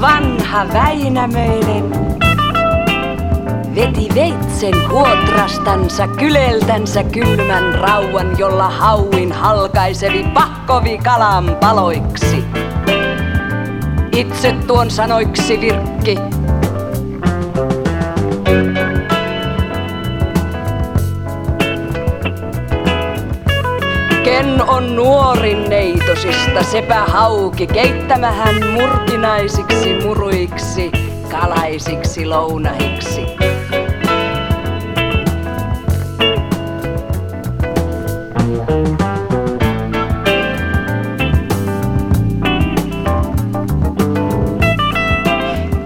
Vanha Väinämöinen veti veitsen huotrastansa kyleltänsä kylmän rauan, jolla hauin halkaisevi pahkovi kalan paloiksi. Itse tuon sanoiksi virkki, Ken on nuorin neitosista, sepä hauki, keittämähän murkinaisiksi muruiksi, kalaisiksi lounahiksi.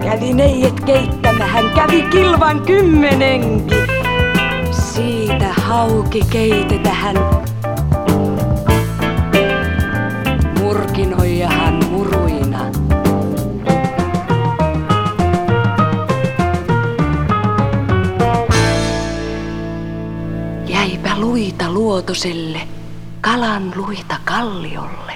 Kävi neijet keittämähän, kävi kilvan kymmenenkin. Siitä hauki keitetähän Jäipä luita luotoselle, kalan luita kalliolle.